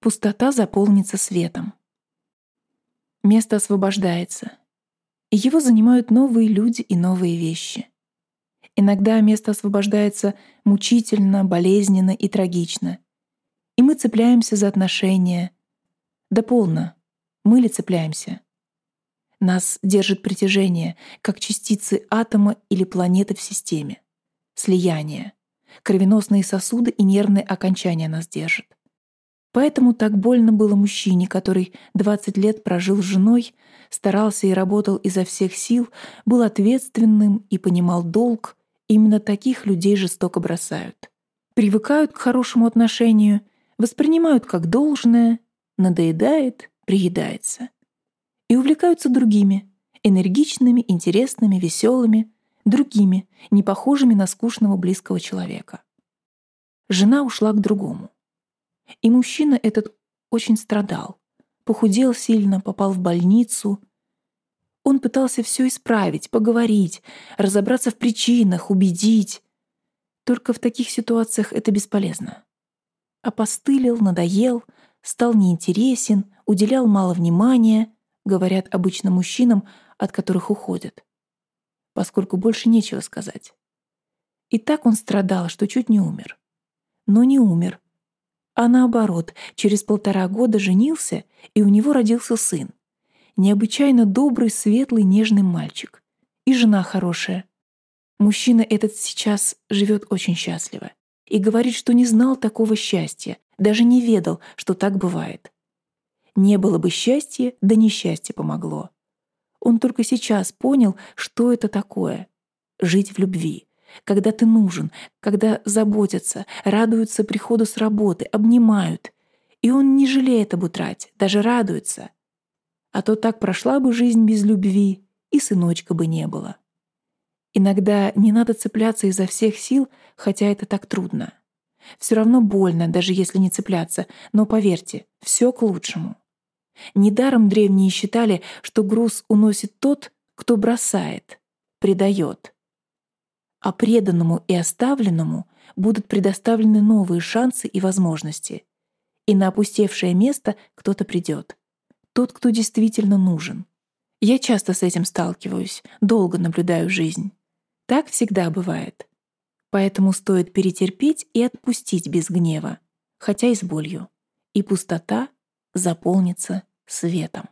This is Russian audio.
Пустота заполнится светом. Место освобождается, и его занимают новые люди и новые вещи. Иногда место освобождается мучительно, болезненно и трагично. И мы цепляемся за отношения. Да полно. Мы ли цепляемся? Нас держит притяжение, как частицы атома или планеты в системе. Слияние. Кровеносные сосуды и нервные окончания нас держат. Поэтому так больно было мужчине, который 20 лет прожил с женой, старался и работал изо всех сил, был ответственным и понимал долг, именно таких людей жестоко бросают. Привыкают к хорошему отношению, воспринимают как должное, надоедает, приедается и увлекаются другими, энергичными, интересными, веселыми, другими, не похожими на скучного близкого человека. Жена ушла к другому. И мужчина этот очень страдал, похудел сильно, попал в больницу. Он пытался все исправить, поговорить, разобраться в причинах, убедить. Только в таких ситуациях это бесполезно. Опостылил, надоел, стал неинтересен, уделял мало внимания, говорят обычно мужчинам, от которых уходят, поскольку больше нечего сказать. И так он страдал, что чуть не умер. Но не умер. А наоборот, через полтора года женился, и у него родился сын. Необычайно добрый, светлый, нежный мальчик. И жена хорошая. Мужчина этот сейчас живет очень счастливо. И говорит, что не знал такого счастья, даже не ведал, что так бывает. Не было бы счастья, да несчастье помогло. Он только сейчас понял, что это такое — жить в любви, когда ты нужен, когда заботятся, радуются приходу с работы, обнимают. И он не жалеет об утрате, даже радуется. А то так прошла бы жизнь без любви, и сыночка бы не было. Иногда не надо цепляться изо всех сил, хотя это так трудно. Все равно больно, даже если не цепляться, но поверьте, все к лучшему. Недаром древние считали, что груз уносит тот, кто бросает, предает. А преданному и оставленному будут предоставлены новые шансы и возможности. И на опустевшее место кто-то придет. Тот, кто действительно нужен. Я часто с этим сталкиваюсь, долго наблюдаю жизнь. Так всегда бывает. Поэтому стоит перетерпеть и отпустить без гнева, хотя и с болью. И пустота заполнится светом.